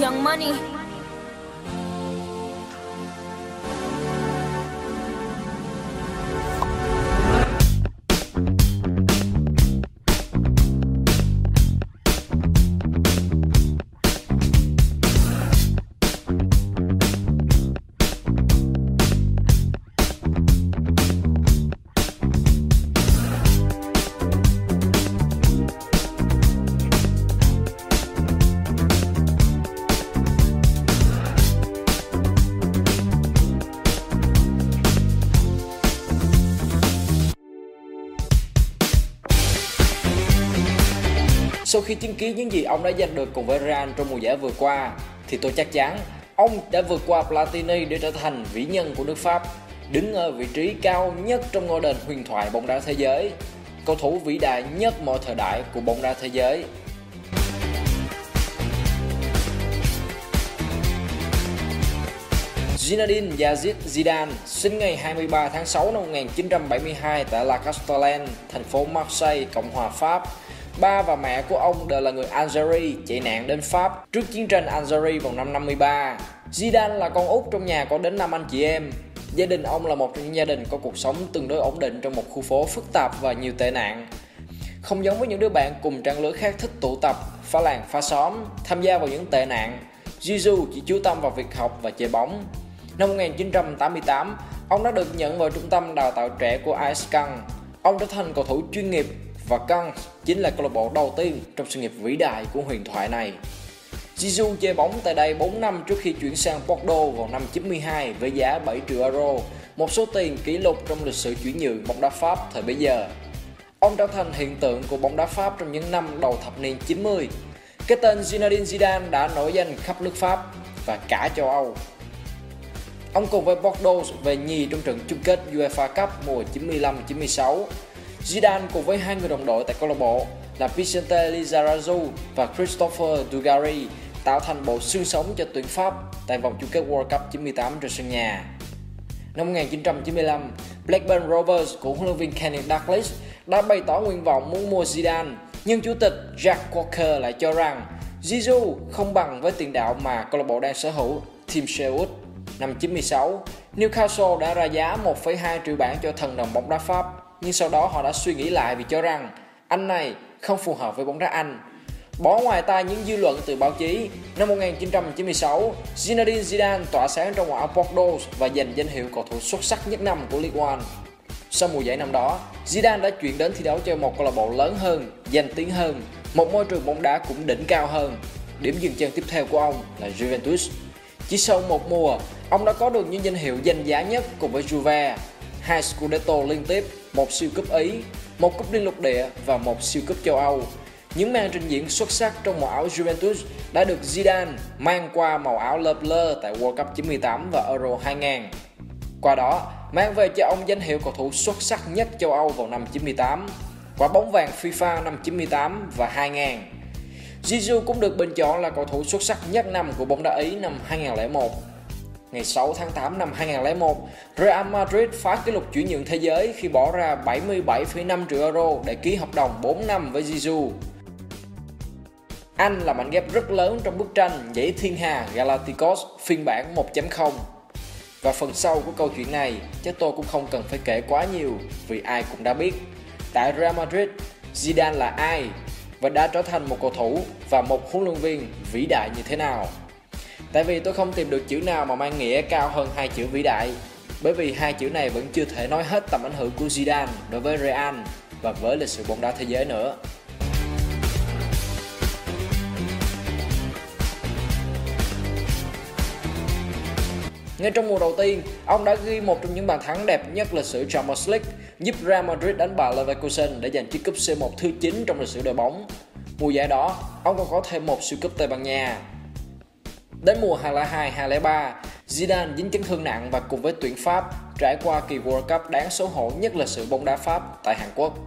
Young money. Sau khi chứng kiến những gì ông đã giành được cùng với Real trong mùa giải vừa qua, thì tôi chắc chắn ông đã vượt qua Platini để trở thành vĩ nhân của nước Pháp, đứng ở vị trí cao nhất trong ngôi đền huyền thoại bóng đá thế giới, cầu thủ vĩ đại nhất mọi thời đại của bóng đá thế giới. Zinedine Yazid Zidane sinh ngày 23 tháng 6 năm 1972 tại La Castellane, thành phố Marseille, Cộng hòa Pháp. Ba và mẹ của ông đều là người Algeria chạy nạn đến Pháp trước chiến tranh Algeria vào năm 53. Zidane là con út trong nhà có đến 5 anh chị em. Gia đình ông là một trong những gia đình có cuộc sống tương đối ổn định trong một khu phố phức tạp và nhiều tệ nạn. Không giống với những đứa bạn cùng trang lứa khác thích tụ tập, phá làng phá xóm, tham gia vào những tệ nạn, Jizu chỉ chú tâm vào việc học và chơi bóng. Năm 1988, ông đã được nhận vào trung tâm đào tạo trẻ của AS Cannes. Ông trở thành cầu thủ chuyên nghiệp và Cannes chính là câu lạc bộ đầu tiên trong sự nghiệp vĩ đại của huyền thoại này. Jisoo chơi bóng tại đây 4 năm trước khi chuyển sang Bordeaux vào năm 92 với giá 7 triệu euro, một số tiền kỷ lục trong lịch sử chuyển nhượng bóng đá Pháp thời bấy giờ. Ông trở thành hiện tượng của bóng đá Pháp trong những năm đầu thập niên 90. Cái tên Zinedine Zidane đã nổi danh khắp nước Pháp và cả châu Âu. Ông cùng với Bordeaux về nhì trong trận chung kết UEFA Cup mùa 95-96. Zidane cùng với hai người đồng đội tại câu lạc bộ là Vicente Lizarazu và Christopher Dugarry tạo thành bộ xương sống cho tuyển Pháp tại vòng chung kết World Cup 98 trên sân nhà. Năm 1995, Blackburn Rovers của huấn luyện viên Kenny Dalglish đã bày tỏ nguyện vọng muốn mua Zidane, nhưng chủ tịch Jack Walker lại cho rằng Zizou không bằng với tiền đạo mà câu lạc bộ đang sở hữu, Tim Sherwood. Năm 96, Newcastle đã ra giá 1,2 triệu bảng cho thần đồng bóng đá Pháp, nhưng sau đó họ đã suy nghĩ lại vì cho rằng anh này không phù hợp với bóng đá Anh. Bỏ ngoài tai những dư luận từ báo chí, năm 1996, Zinedine Zidane tỏa sáng trong ngoại Bordeaux và giành danh hiệu cầu thủ xuất sắc nhất năm của Ligue 1. Sau mùa giải năm đó, Zidane đã chuyển đến thi đấu cho một câu lạc bộ lớn hơn, danh tiếng hơn, một môi trường bóng đá cũng đỉnh cao hơn. Điểm dừng chân tiếp theo của ông là Juventus. Chỉ sau một mùa, ông đã có được những danh hiệu danh giá nhất cùng với Juve, hai Scudetto liên tiếp, một siêu cúp Ý, một cúp liên lục địa và một siêu cúp châu Âu. Những màn trình diễn xuất sắc trong màu áo Juventus đã được Zidane mang qua màu áo Le Bleu tại World Cup 98 và Euro 2000. Qua đó, mang về cho ông danh hiệu cầu thủ xuất sắc nhất châu Âu vào năm 98, quả bóng vàng FIFA năm 98 và 2000. Zizou cũng được bình chọn là cầu thủ xuất sắc nhất năm của bóng đá Ý năm 2001 ngày 6 tháng 8 năm 2001, Real Madrid phá kỷ lục chuyển nhượng thế giới khi bỏ ra 77,5 triệu euro để ký hợp đồng 4 năm với Zizou. Anh là mảnh ghép rất lớn trong bức tranh Giấy Thiên Hà Galacticos phiên bản 1.0. Và phần sau của câu chuyện này, chắc tôi cũng không cần phải kể quá nhiều vì ai cũng đã biết. Tại Real Madrid, Zidane là ai và đã trở thành một cầu thủ và một huấn luyện viên vĩ đại như thế nào. Tại vì tôi không tìm được chữ nào mà mang nghĩa cao hơn hai chữ vĩ đại. Bởi vì hai chữ này vẫn chưa thể nói hết tầm ảnh hưởng của Zidane đối với Real và với lịch sử bóng đá thế giới nữa. Ngay trong mùa đầu tiên, ông đã ghi một trong những bàn thắng đẹp nhất lịch sử Champions League, giúp Real Madrid đánh bại Leverkusen để giành chiếc cúp C1 thứ 9 trong lịch sử đội bóng. Mùa giải đó, ông còn có thêm một siêu cúp Tây Ban Nha Đến mùa 2002-2003, Zidane dính chấn thương nặng và cùng với tuyển Pháp trải qua kỳ World Cup đáng xấu hổ nhất là sự bóng đá Pháp tại Hàn Quốc.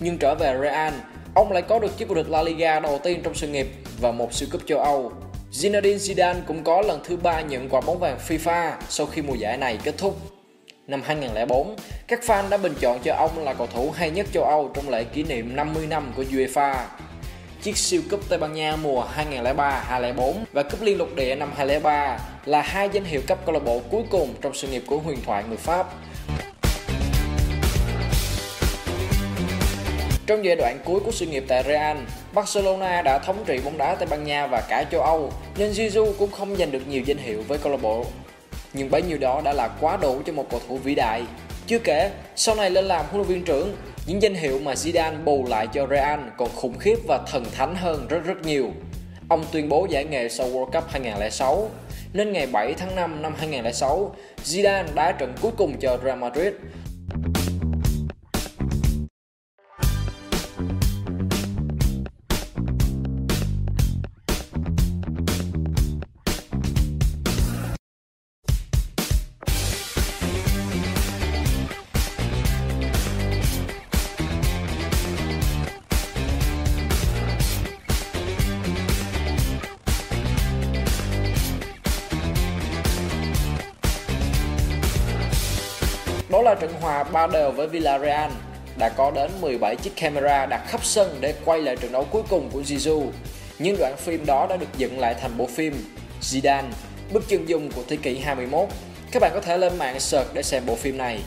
Nhưng trở về Real, ông lại có được chiếc vô địch La Liga đầu tiên trong sự nghiệp và một siêu cúp châu Âu. Zinedine Zidane cũng có lần thứ ba nhận quả bóng vàng FIFA sau khi mùa giải này kết thúc. Năm 2004, các fan đã bình chọn cho ông là cầu thủ hay nhất châu Âu trong lễ kỷ niệm 50 năm của UEFA chiếc siêu cúp Tây Ban Nha mùa 2003-2004 và cúp liên lục địa năm 2003 là hai danh hiệu cấp câu lạc bộ cuối cùng trong sự nghiệp của huyền thoại người Pháp. Trong giai đoạn cuối của sự nghiệp tại Real, Barcelona đã thống trị bóng đá Tây Ban Nha và cả châu Âu, nên Zizou cũng không giành được nhiều danh hiệu với câu lạc bộ. Nhưng bấy nhiêu đó đã là quá đủ cho một cầu thủ vĩ đại. Chưa kể, sau này lên làm huấn luyện viên trưởng, những danh hiệu mà Zidane bù lại cho Real còn khủng khiếp và thần thánh hơn rất rất nhiều. Ông tuyên bố giải nghệ sau World Cup 2006, nên ngày 7 tháng 5 năm 2006, Zidane đá trận cuối cùng cho Real Madrid. Đó là trận hòa ba đều với Villarreal đã có đến 17 chiếc camera đặt khắp sân để quay lại trận đấu cuối cùng của Zizou. Những đoạn phim đó đã được dựng lại thành bộ phim Zidane, bức chân dung của thế kỷ 21. Các bạn có thể lên mạng search để xem bộ phim này.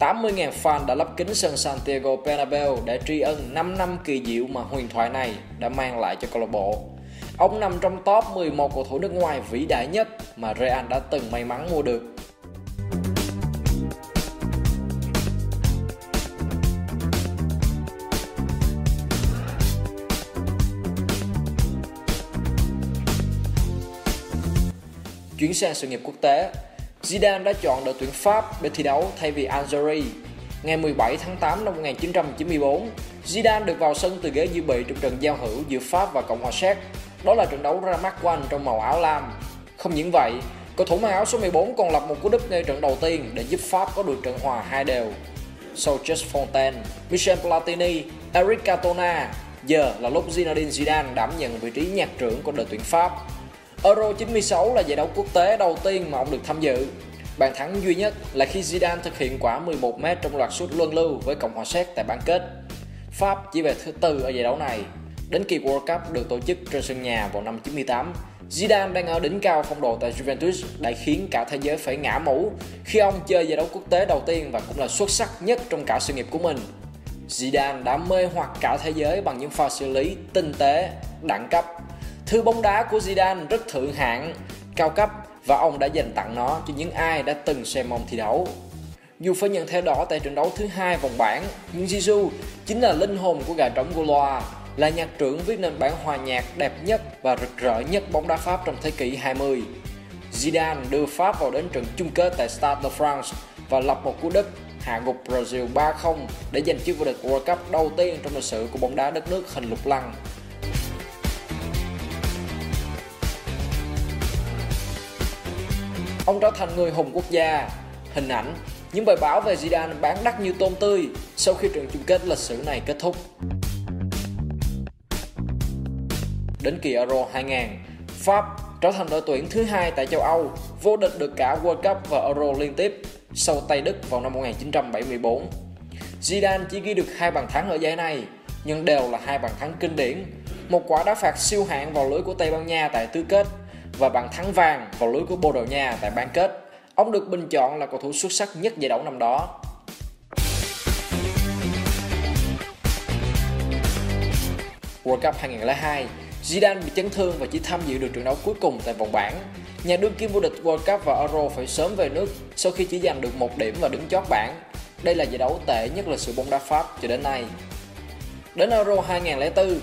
80.000 fan đã lắp kính sân Santiago Bernabeu để tri ân 5 năm kỳ diệu mà huyền thoại này đã mang lại cho câu lạc bộ. Ông nằm trong top 11 cầu thủ nước ngoài vĩ đại nhất mà Real đã từng may mắn mua được. Chuyển sang sự nghiệp quốc tế, Zidane đã chọn đội tuyển Pháp để thi đấu thay vì Algeria. Ngày 17 tháng 8 năm 1994, Zidane được vào sân từ ghế dự bị trong trận giao hữu giữa Pháp và Cộng hòa Séc. Đó là trận đấu ra mắt của anh trong màu áo lam. Không những vậy, cầu thủ mang áo số 14 còn lập một cú đúp ngay trận đầu tiên để giúp Pháp có được trận hòa hai đều. Sau Just Fontaine, Michel Platini, Eric Cantona, giờ là lúc Zinedine Zidane đảm nhận vị trí nhạc trưởng của đội tuyển Pháp Euro 96 là giải đấu quốc tế đầu tiên mà ông được tham dự. Bàn thắng duy nhất là khi Zidane thực hiện quả 11m trong loạt sút luân lưu với Cộng hòa Séc tại bán kết. Pháp chỉ về thứ tư ở giải đấu này. Đến kỳ World Cup được tổ chức trên sân nhà vào năm 98, Zidane đang ở đỉnh cao phong độ tại Juventus đã khiến cả thế giới phải ngã mũ khi ông chơi giải đấu quốc tế đầu tiên và cũng là xuất sắc nhất trong cả sự nghiệp của mình. Zidane đã mê hoặc cả thế giới bằng những pha xử lý tinh tế, đẳng cấp Thư bóng đá của Zidane rất thượng hạng, cao cấp và ông đã dành tặng nó cho những ai đã từng xem ông thi đấu. Dù phải nhận thẻ đỏ tại trận đấu thứ hai vòng bảng, nhưng Zizou chính là linh hồn của gà trống Gaulois, là nhạc trưởng viết nên bản hòa nhạc đẹp nhất và rực rỡ nhất bóng đá Pháp trong thế kỷ 20. Zidane đưa Pháp vào đến trận chung kết tại Stade de France và lập một cú đúp hạ gục Brazil 3-0 để giành chức vô địch World Cup đầu tiên trong lịch sử của bóng đá đất nước hình lục lăng. Ông trở thành người hùng quốc gia. Hình ảnh, những bài báo về Zidane bán đắt như tôm tươi sau khi trận chung kết lịch sử này kết thúc. Đến kỳ Euro 2000, Pháp trở thành đội tuyển thứ hai tại châu Âu, vô địch được cả World Cup và Euro liên tiếp sau Tây Đức vào năm 1974. Zidane chỉ ghi được hai bàn thắng ở giải này, nhưng đều là hai bàn thắng kinh điển. Một quả đá phạt siêu hạng vào lưới của Tây Ban Nha tại tứ kết và bàn thắng vàng vào lưới của Bồ Đào Nha tại bán kết. Ông được bình chọn là cầu thủ xuất sắc nhất giải đấu năm đó. World Cup 2002, Zidane bị chấn thương và chỉ tham dự được trận đấu cuối cùng tại vòng bảng. Nhà đương kim vô địch World Cup và Euro phải sớm về nước sau khi chỉ giành được một điểm và đứng chót bảng. Đây là giải đấu tệ nhất lịch sử bóng đá Pháp cho đến nay. Đến Euro 2004,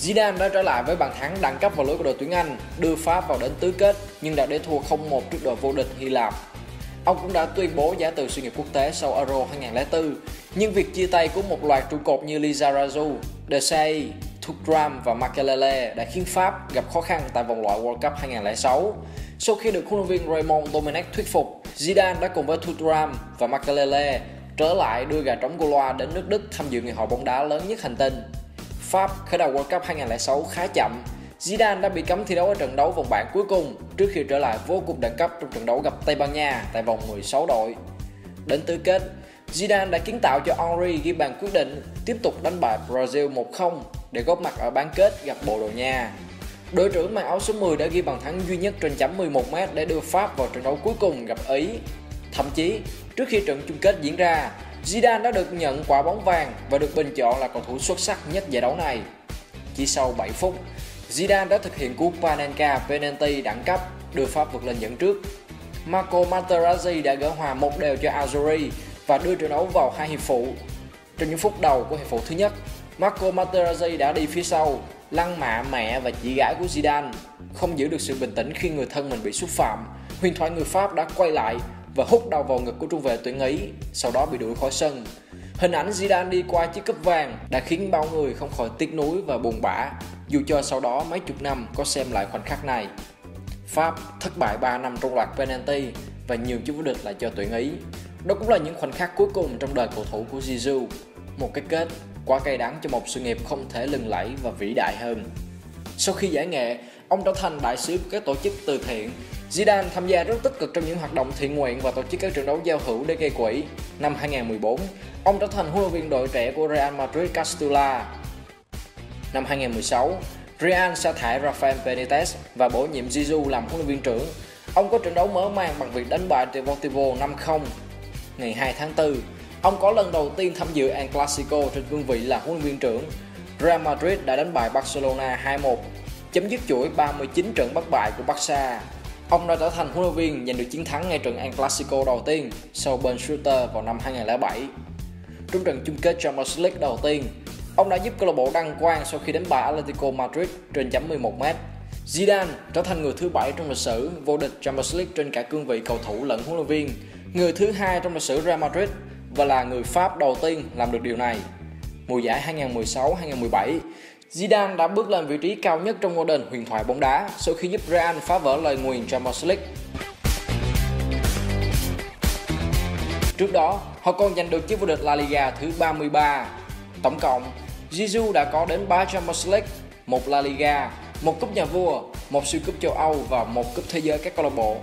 Zidane đã trở lại với bàn thắng đẳng cấp vào lưới của đội tuyển Anh, đưa Pháp vào đến tứ kết nhưng đã để thua 0-1 trước đội vô địch Hy Lạp. Ông cũng đã tuyên bố giải từ sự nghiệp quốc tế sau Euro 2004, nhưng việc chia tay của một loạt trụ cột như Lizarazu, De Say, Thuram và Makelele đã khiến Pháp gặp khó khăn tại vòng loại World Cup 2006. Sau khi được huấn luyện viên Raymond Domenech thuyết phục, Zidane đã cùng với Thuram và Makelele trở lại đưa gà trống Goloa đến nước Đức tham dự ngày hội bóng đá lớn nhất hành tinh. Pháp khởi đầu World Cup 2006 khá chậm. Zidane đã bị cấm thi đấu ở trận đấu vòng bảng cuối cùng trước khi trở lại vô cùng đẳng cấp trong trận đấu gặp Tây Ban Nha tại vòng 16 đội. Đến tứ kết, Zidane đã kiến tạo cho Henry ghi bàn quyết định tiếp tục đánh bại Brazil 1-0 để góp mặt ở bán kết gặp Bồ Đào Nha. Đội trưởng mang áo số 10 đã ghi bàn thắng duy nhất trên chấm 11m để đưa Pháp vào trận đấu cuối cùng gặp Ý. Thậm chí, trước khi trận chung kết diễn ra, Zidane đã được nhận quả bóng vàng và được bình chọn là cầu thủ xuất sắc nhất giải đấu này. Chỉ sau 7 phút, Zidane đã thực hiện cú Panenka penalty đẳng cấp đưa Pháp vượt lên dẫn trước. Marco Materazzi đã gỡ hòa một đều cho Azzurri và đưa trận đấu vào hai hiệp phụ. Trong những phút đầu của hiệp phụ thứ nhất, Marco Materazzi đã đi phía sau, lăng mạ mẹ và chị gái của Zidane. Không giữ được sự bình tĩnh khi người thân mình bị xúc phạm, huyền thoại người Pháp đã quay lại và hút đầu vào ngực của trung vệ tuyển Ý, sau đó bị đuổi khỏi sân. Hình ảnh Zidane đi qua chiếc cúp vàng đã khiến bao người không khỏi tiếc nuối và buồn bã, dù cho sau đó mấy chục năm có xem lại khoảnh khắc này. Pháp thất bại 3 năm trong loạt penalty và nhiều chức vô địch lại cho tuyển Ý. Đó cũng là những khoảnh khắc cuối cùng trong đời cầu thủ của Zizou. Một cái kết quá cay đắng cho một sự nghiệp không thể lừng lẫy và vĩ đại hơn. Sau khi giải nghệ, ông trở thành đại sứ của các tổ chức từ thiện. Zidane tham gia rất tích cực trong những hoạt động thiện nguyện và tổ chức các trận đấu giao hữu để gây quỹ. Năm 2014, ông trở thành huấn luyện viên đội trẻ của Real Madrid Castilla. Năm 2016, Real sa thải Rafael Benitez và bổ nhiệm Zizou làm huấn luyện viên trưởng. Ông có trận đấu mở màn bằng việc đánh bại Deportivo 5-0. Ngày 2 tháng 4, ông có lần đầu tiên tham dự El Clasico trên cương vị là huấn luyện viên trưởng. Real Madrid đã đánh bại Barcelona 2-1, chấm dứt chuỗi 39 trận bất bại của Barca. Ông đã trở thành huấn luyện viên giành được chiến thắng ngay trận El Clasico đầu tiên sau Ben Shooter vào năm 2007. Trong trận chung kết Champions League đầu tiên, ông đã giúp câu lạc bộ đăng quang sau khi đánh bại Atletico Madrid trên chấm 11m. Zidane trở thành người thứ bảy trong lịch sử vô địch Champions League trên cả cương vị cầu thủ lẫn huấn luyện viên, người thứ hai trong lịch sử Real Madrid và là người Pháp đầu tiên làm được điều này. Mùa giải 2016-2017, Zidane đã bước lên vị trí cao nhất trong ngôi đền huyền thoại bóng đá sau khi giúp Real phá vỡ lời nguyền Champions League. Trước đó, họ còn giành được chiếc vô địch La Liga thứ 33. Tổng cộng, Zizou đã có đến 3 Champions League, một La Liga, một cúp nhà vua, một siêu cúp châu Âu và một cúp thế giới các câu lạc bộ.